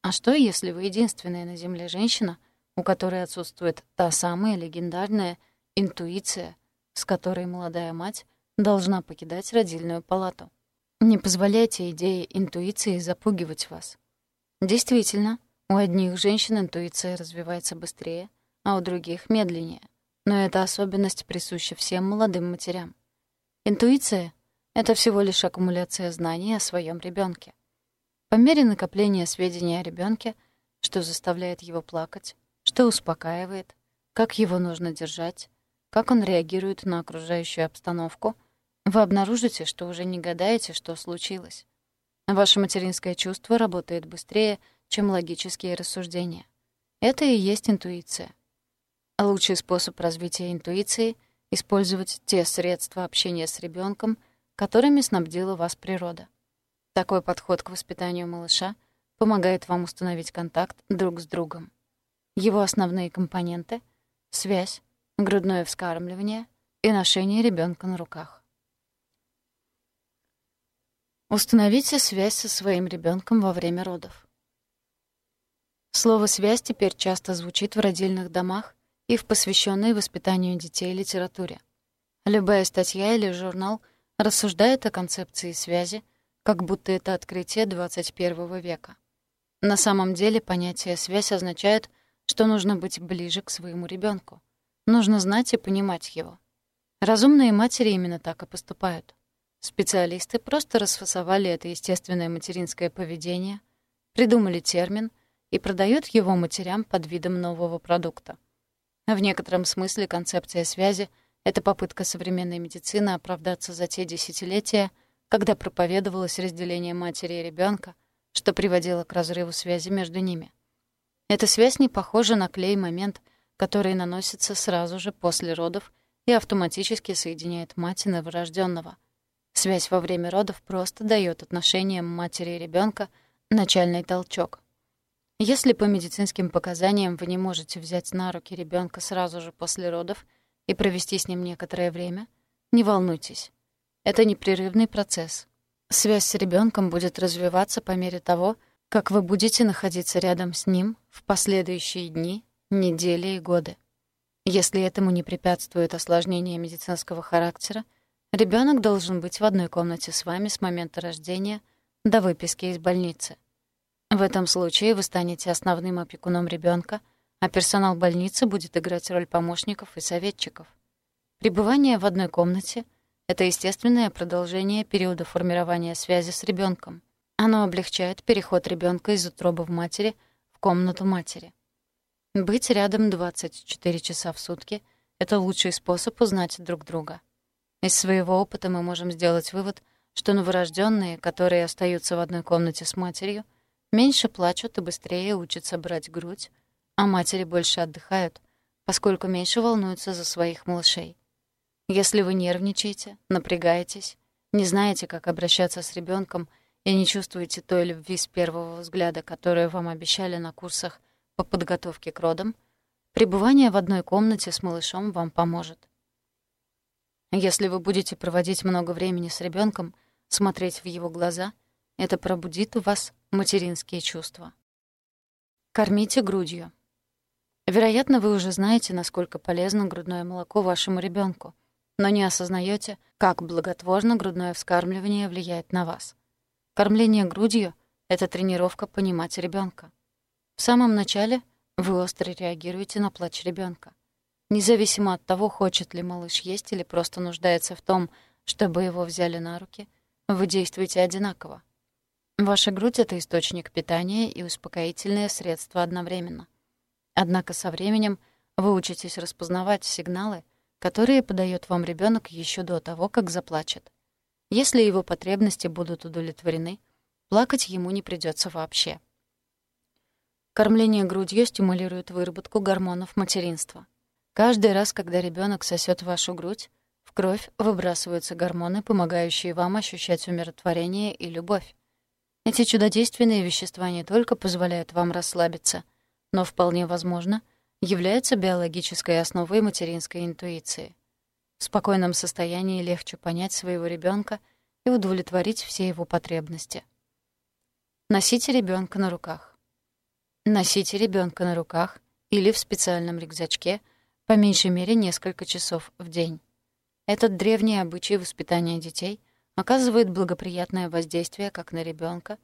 А что, если вы единственная на Земле женщина, у которой отсутствует та самая легендарная интуиция, с которой молодая мать должна покидать родильную палату? Не позволяйте идее интуиции запугивать вас. Действительно, у одних женщин интуиция развивается быстрее, а у других — медленнее. Но эта особенность присуща всем молодым матерям. Интуиция — это всего лишь аккумуляция знаний о своем ребенке. По мере накопления сведений о ребенке, что заставляет его плакать, что успокаивает, как его нужно держать, как он реагирует на окружающую обстановку, вы обнаружите, что уже не гадаете, что случилось. Ваше материнское чувство работает быстрее, чем логические рассуждения. Это и есть интуиция. Лучший способ развития интуиции — использовать те средства общения с ребенком, которыми снабдила вас природа. Такой подход к воспитанию малыша помогает вам установить контакт друг с другом. Его основные компоненты — связь, грудное вскармливание и ношение ребенка на руках. Установите связь со своим ребенком во время родов. Слово «связь» теперь часто звучит в родильных домах и в посвященной воспитанию детей литературе. Любая статья или журнал рассуждает о концепции связи, как будто это открытие 21 века. На самом деле понятие «связь» означает, что нужно быть ближе к своему ребенку. Нужно знать и понимать его. Разумные матери именно так и поступают. Специалисты просто расфасовали это естественное материнское поведение, придумали термин и продают его матерям под видом нового продукта. В некотором смысле концепция связи — это попытка современной медицины оправдаться за те десятилетия, когда проповедовалось разделение матери и ребенка, что приводило к разрыву связи между ними. Эта связь не похожа на клей-момент, который наносится сразу же после родов и автоматически соединяет мать и новорожденного — Связь во время родов просто дает отношениям матери и ребенка Начальный толчок. Если по медицинским показаниям вы не можете взять на руки ребенка сразу же после родов и провести с ним некоторое время, не волнуйтесь. Это непрерывный процесс. Связь с ребенком будет развиваться по мере того, как вы будете находиться рядом с ним в последующие дни, недели и годы. Если этому не препятствует осложнение медицинского характера, ребенок должен быть в одной комнате с вами с момента рождения до выписки из больницы. В этом случае вы станете основным опекуном ребенка, а персонал больницы будет играть роль помощников и советчиков. Пребывание в одной комнате — это естественное продолжение периода формирования связи с ребенком. Оно облегчает переход ребенка из утробы в матери в комнату матери. Быть рядом 24 часа в сутки — это лучший способ узнать друг друга. Из своего опыта мы можем сделать вывод, что новорожденные, которые остаются в одной комнате с матерью, меньше плачут и быстрее учатся брать грудь, а матери больше отдыхают, поскольку меньше волнуются за своих малышей. Если вы нервничаете, напрягаетесь, не знаете, как обращаться с ребенком и не чувствуете той любви с первого взгляда, которую вам обещали на курсах по подготовке к родам, пребывание в одной комнате с малышом вам поможет. Если вы будете проводить много времени с ребенком, смотреть в его глаза, это пробудит у вас материнские чувства. Кормите грудью. Вероятно, вы уже знаете, насколько полезно грудное молоко вашему ребенку, но не осознаете, как благотворно грудное вскармливание влияет на вас. Кормление грудью — это тренировка понимать ребенка. В самом начале вы остро реагируете на плач ребенка. Независимо от того, хочет ли малыш есть или просто нуждается в том, чтобы его взяли на руки, вы действуете одинаково. Ваша грудь — это источник питания и успокоительное средство одновременно. Однако со временем вы учитесь распознавать сигналы, которые подает вам ребенок еще до того, как заплачет. Если его потребности будут удовлетворены, плакать ему не придется вообще. Кормление грудью стимулирует выработку гормонов материнства. Каждый раз, когда ребенок сосет вашу грудь, в кровь выбрасываются гормоны, помогающие вам ощущать умиротворение и любовь. Эти чудодейственные вещества не только позволяют вам расслабиться, но вполне возможно являются биологической основой материнской интуиции. В спокойном состоянии легче понять своего ребенка и удовлетворить все его потребности. Носите ребенка на руках. Носите ребенка на руках или в специальном рюкзачке по меньшей мере несколько часов в день. Этот древний обычай воспитания детей — оказывает благоприятное воздействие как на ребенка,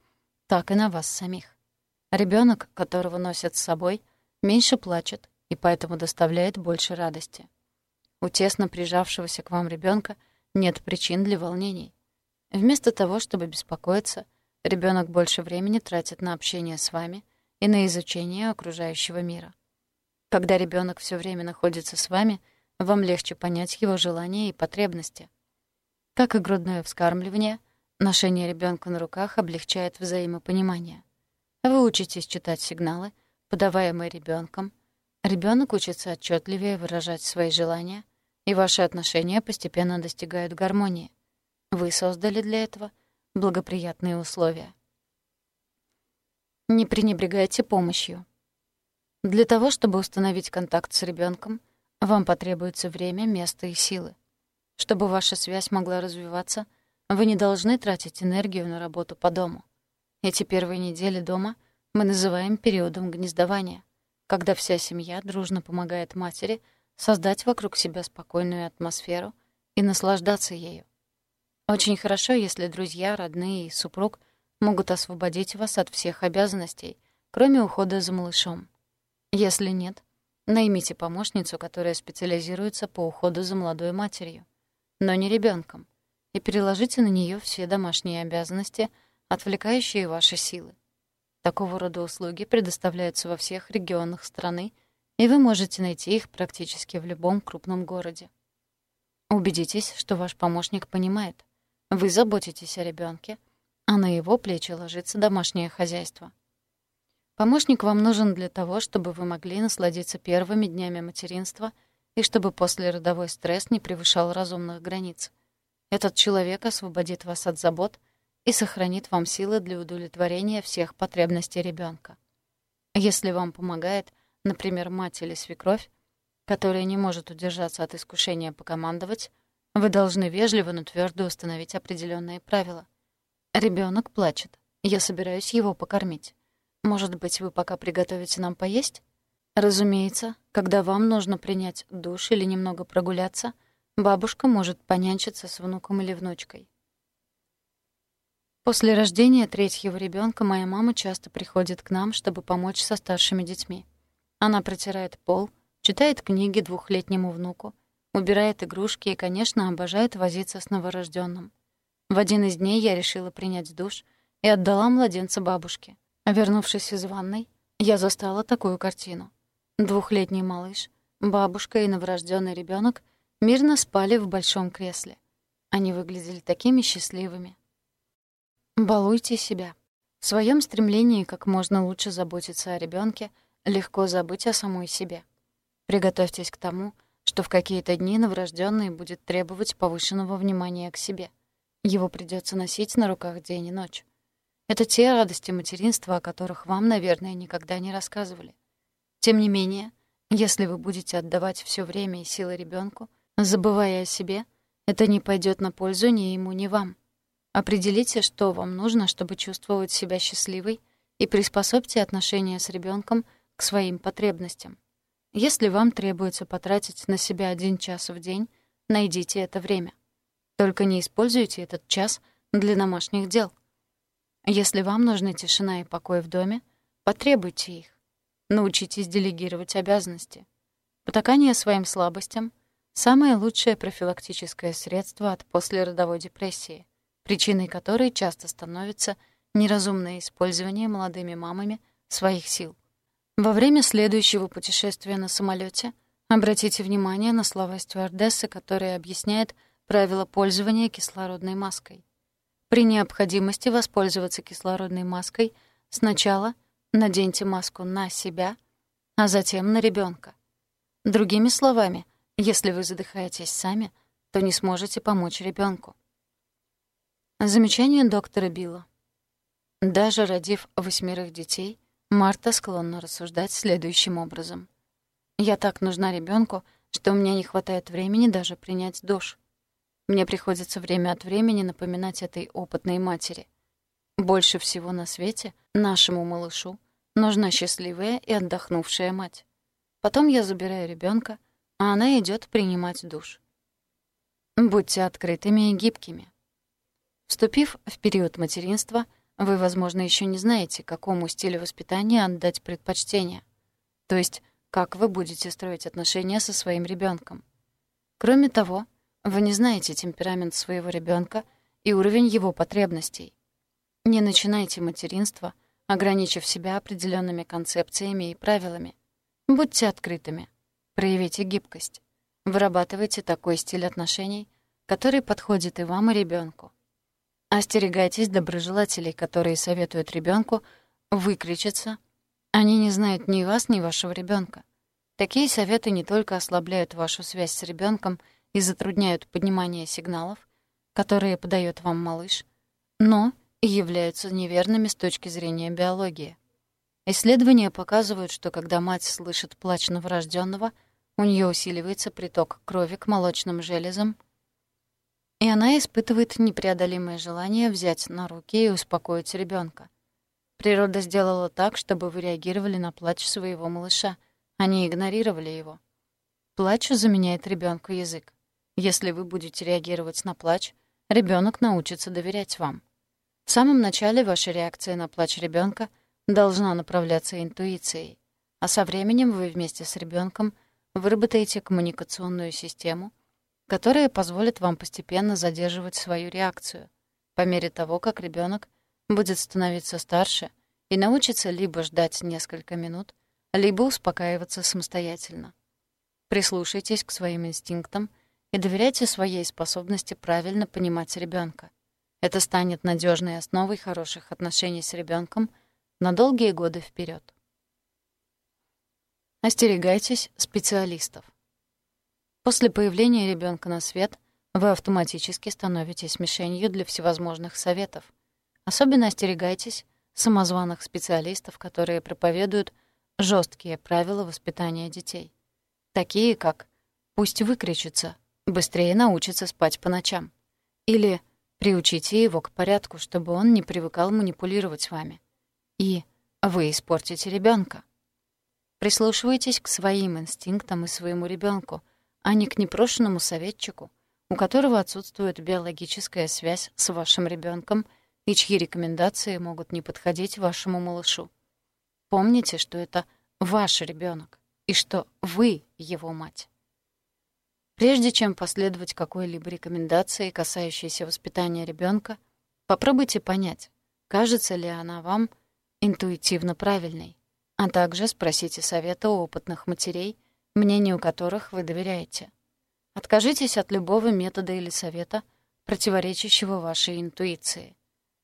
так и на вас самих. Ребенок, которого носят с собой, меньше плачет и поэтому доставляет больше радости. У тесно прижавшегося к вам ребенка нет причин для волнений. Вместо того, чтобы беспокоиться, ребенок больше времени тратит на общение с вами и на изучение окружающего мира. Когда ребенок все время находится с вами, вам легче понять его желания и потребности — как и грудное вскармливание, ношение ребенка на руках облегчает взаимопонимание. Вы учитесь читать сигналы, подаваемые ребенком. Ребенок учится отчетливее выражать свои желания, и ваши отношения постепенно достигают гармонии. Вы создали для этого благоприятные условия. Не пренебрегайте помощью. Для того, чтобы установить контакт с ребенком, вам потребуется время, место и силы. Чтобы ваша связь могла развиваться, вы не должны тратить энергию на работу по дому. Эти первые недели дома мы называем периодом гнездования, когда вся семья дружно помогает матери создать вокруг себя спокойную атмосферу и наслаждаться ею. Очень хорошо, если друзья, родные и супруг могут освободить вас от всех обязанностей, кроме ухода за малышом. Если нет, наймите помощницу, которая специализируется по уходу за молодой матерью но не ребенком, и переложите на нее все домашние обязанности, отвлекающие ваши силы. Такого рода услуги предоставляются во всех регионах страны, и вы можете найти их практически в любом крупном городе. Убедитесь, что ваш помощник понимает. Вы заботитесь о ребенке, а на его плечи ложится домашнее хозяйство. Помощник вам нужен для того, чтобы вы могли насладиться первыми днями материнства — и чтобы послеродовой стресс не превышал разумных границ. Этот человек освободит вас от забот и сохранит вам силы для удовлетворения всех потребностей ребенка. Если вам помогает, например, мать или свекровь, которая не может удержаться от искушения покомандовать, вы должны вежливо, но твердо установить определенные правила. Ребенок плачет. Я собираюсь его покормить. Может быть, вы пока приготовите нам поесть? Разумеется, когда вам нужно принять душ или немного прогуляться, бабушка может понянчиться с внуком или внучкой. После рождения третьего ребенка моя мама часто приходит к нам, чтобы помочь со старшими детьми. Она протирает пол, читает книги двухлетнему внуку, убирает игрушки и, конечно, обожает возиться с новорожденным. В один из дней я решила принять душ и отдала младенца бабушке. Вернувшись из ванной, я застала такую картину. Двухлетний малыш, бабушка и новорожденный ребенок мирно спали в большом кресле. Они выглядели такими счастливыми. Балуйте себя. В своем стремлении как можно лучше заботиться о ребенке, легко забыть о самой себе. Приготовьтесь к тому, что в какие-то дни новорожденный будет требовать повышенного внимания к себе. Его придется носить на руках день и ночь. Это те радости материнства, о которых вам, наверное, никогда не рассказывали. Тем не менее, если вы будете отдавать все время и силы ребенку, забывая о себе, это не пойдет на пользу ни ему, ни вам. Определите, что вам нужно, чтобы чувствовать себя счастливой, и приспособьте отношения с ребенком к своим потребностям. Если вам требуется потратить на себя один час в день, найдите это время. Только не используйте этот час для домашних дел. Если вам нужны тишина и покой в доме, потребуйте их. Научитесь делегировать обязанности. Потакание своим слабостям — самое лучшее профилактическое средство от послеродовой депрессии, причиной которой часто становится неразумное использование молодыми мамами своих сил. Во время следующего путешествия на самолете обратите внимание на слова стюардессы, которая объясняет правила пользования кислородной маской. При необходимости воспользоваться кислородной маской сначала наденьте маску на себя, а затем на ребенка. Другими словами, если вы задыхаетесь сами, то не сможете помочь ребенку. Замечание доктора Билла. Даже родив восьмерых детей, Марта склонна рассуждать следующим образом. «Я так нужна ребенку, что у меня не хватает времени даже принять душ. Мне приходится время от времени напоминать этой опытной матери. Больше всего на свете нашему малышу нужна счастливая и отдохнувшая мать. Потом я забираю ребенка, а она идет принимать душ. Будьте открытыми и гибкими. Вступив в период материнства, вы, возможно, еще не знаете, какому стилю воспитания отдать предпочтение. То есть, как вы будете строить отношения со своим ребенком. Кроме того, вы не знаете темперамент своего ребенка и уровень его потребностей. Не начинайте материнство, ограничив себя определенными концепциями и правилами. Будьте открытыми. Проявите гибкость. Вырабатывайте такой стиль отношений, который подходит и вам, и ребенку. Остерегайтесь доброжелателей, которые советуют ребенку выкричиться. Они не знают ни вас, ни вашего ребенка. Такие советы не только ослабляют вашу связь с ребенком и затрудняют поднимание сигналов, которые подает вам малыш, но и являются неверными с точки зрения биологии. Исследования показывают, что когда мать слышит плач новорожденного, у нее усиливается приток крови к молочным железам, и она испытывает непреодолимое желание взять на руки и успокоить ребенка. Природа сделала так, чтобы вы реагировали на плач своего малыша, а не игнорировали его. Плач заменяет ребенку язык. Если вы будете реагировать на плач, ребенок научится доверять вам. В самом начале ваша реакция на плач ребенка должна направляться интуицией, а со временем вы вместе с ребенком выработаете коммуникационную систему, которая позволит вам постепенно задерживать свою реакцию по мере того, как ребенок будет становиться старше и научится либо ждать несколько минут, либо успокаиваться самостоятельно. Прислушайтесь к своим инстинктам — и доверяйте своей способности правильно понимать ребенка. Это станет надежной основой хороших отношений с ребенком на долгие годы вперед. Остерегайтесь специалистов. После появления ребенка на свет вы автоматически становитесь мишенью для всевозможных советов, особенно остерегайтесь самозваных специалистов, которые проповедуют жесткие правила воспитания детей. Такие как «пусть выкричится», «быстрее научится спать по ночам» или «приучите его к порядку, чтобы он не привыкал манипулировать вами» и «вы испортите ребенка. Прислушивайтесь к своим инстинктам и своему ребенку, а не к непрошенному советчику, у которого отсутствует биологическая связь с вашим ребенком и чьи рекомендации могут не подходить вашему малышу. Помните, что это ваш ребенок и что вы его мать. Прежде чем последовать какой-либо рекомендации, касающейся воспитания ребенка, попробуйте понять, кажется ли она вам интуитивно правильной а также спросите совета у опытных матерей, мнению которых вы доверяете. Откажитесь от любого метода или совета, противоречащего вашей интуиции.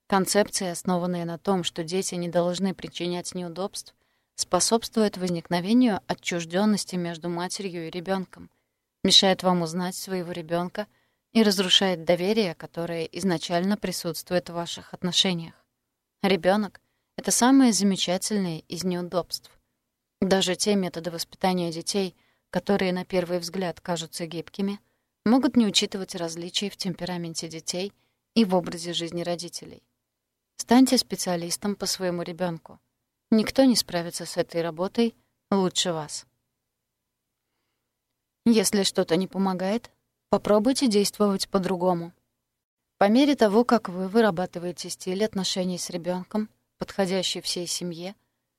Концепции, основанные на том, что дети не должны причинять неудобств, способствуют возникновению отчужденности между матерью и ребенком, мешает вам узнать своего ребенка и разрушает доверие, которое изначально присутствует в ваших отношениях. Ребенок это самое замечательное из неудобств. Даже те методы воспитания детей, которые на первый взгляд кажутся гибкими, могут не учитывать различий в темпераменте детей и в образе жизни родителей. Станьте специалистом по своему ребенку. Никто не справится с этой работой лучше вас. Если что-то не помогает, попробуйте действовать по-другому. По мере того, как вы вырабатываете стиль отношений с ребенком, подходящий всей семье,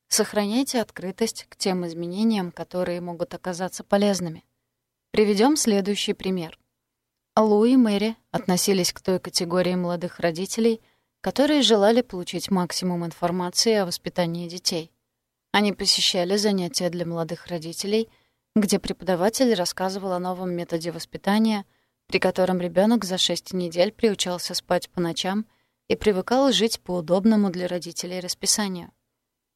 сохраняйте открытость к тем изменениям, которые могут оказаться полезными. Приведем следующий пример. Лу и Мэри относились к той категории молодых родителей, которые желали получить максимум информации о воспитании детей. Они посещали занятия для молодых родителей, где преподаватель рассказывал о новом методе воспитания, при котором ребенок за шесть недель приучался спать по ночам — и привыкал жить по удобному для родителей расписанию.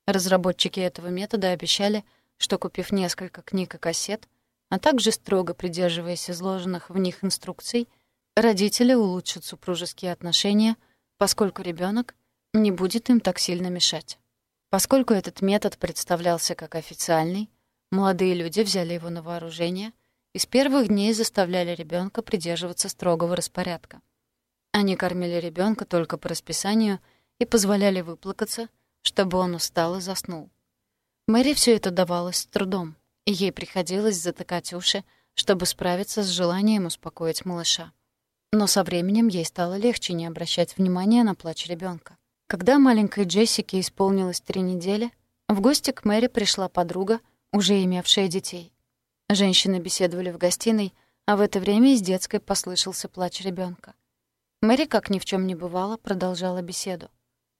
Разработчики этого метода обещали, что, купив несколько книг и кассет, а также строго придерживаясь изложенных в них инструкций, родители улучшат супружеские отношения, поскольку ребенок не будет им так сильно мешать. Поскольку этот метод представлялся как официальный, молодые люди взяли его на вооружение и с первых дней заставляли ребенка придерживаться строгого распорядка. Они кормили ребенка только по расписанию и позволяли выплакаться, чтобы он устал и заснул. Мэри все это давалось с трудом, и ей приходилось затыкать уши, чтобы справиться с желанием успокоить малыша. Но со временем ей стало легче не обращать внимания на плач ребенка. Когда маленькой Джессике исполнилось три недели, в гости к Мэри пришла подруга, уже имевшая детей. Женщины беседовали в гостиной, а в это время из детской послышался плач ребенка. Мэри, как ни в чем не бывало, продолжала беседу.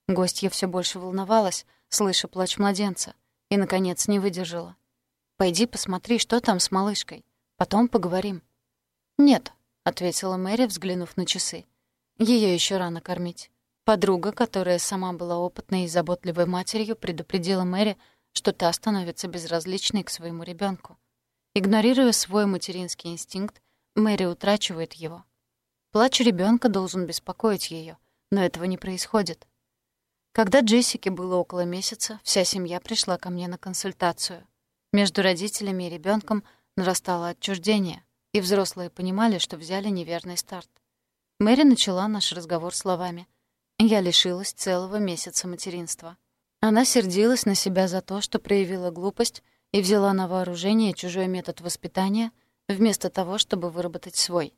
Гостья все больше волновалась, слыша плач младенца, и, наконец, не выдержала. «Пойди посмотри, что там с малышкой. Потом поговорим». «Нет», — ответила Мэри, взглянув на часы. Ее еще рано кормить». Подруга, которая сама была опытной и заботливой матерью, предупредила Мэри, что та становится безразличной к своему ребенку. Игнорируя свой материнский инстинкт, Мэри утрачивает его. Плач ребенка должен беспокоить ее, но этого не происходит. Когда Джессике было около месяца, вся семья пришла ко мне на консультацию. Между родителями и ребенком нарастало отчуждение, и взрослые понимали, что взяли неверный старт. Мэри начала наш разговор словами. «Я лишилась целого месяца материнства». Она сердилась на себя за то, что проявила глупость и взяла на вооружение чужой метод воспитания, вместо того, чтобы выработать свой.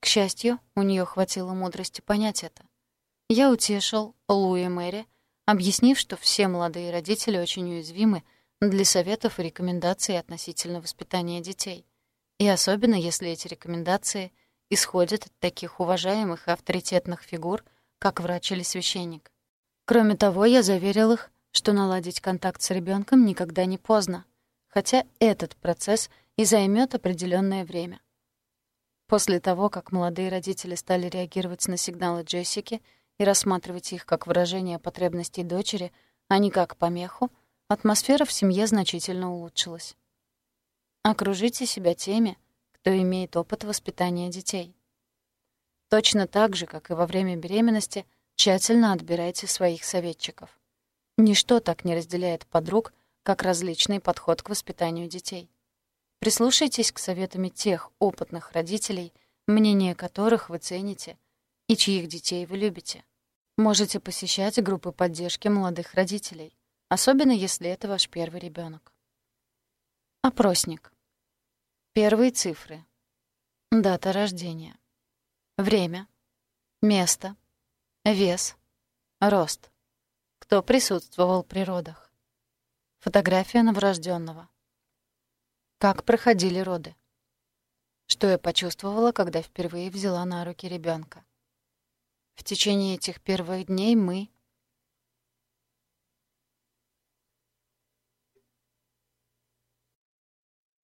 К счастью, у нее хватило мудрости понять это. Я утешил Лу и Мэри, объяснив, что все молодые родители очень уязвимы для советов и рекомендаций относительно воспитания детей. И особенно, если эти рекомендации исходят от таких уважаемых и авторитетных фигур, как врач или священник. Кроме того, я заверил их, что наладить контакт с ребенком никогда не поздно, хотя этот процесс и займет определенное время. После того, как молодые родители стали реагировать на сигналы Джессики и рассматривать их как выражение потребностей дочери, а не как помеху, атмосфера в семье значительно улучшилась. Окружите себя теми, кто имеет опыт воспитания детей. Точно так же, как и во время беременности, Тщательно отбирайте своих советчиков. Ничто так не разделяет подруг, как различный подход к воспитанию детей. Прислушайтесь к советам тех опытных родителей, мнение которых вы цените и чьих детей вы любите. Можете посещать группы поддержки молодых родителей, особенно если это ваш первый ребенок. Опросник. Первые цифры. Дата рождения. Время. Место. Вес. Рост. Кто присутствовал при родах. Фотография новорожденного. Как проходили роды? Что я почувствовала, когда впервые взяла на руки ребенка? В течение этих первых дней мы,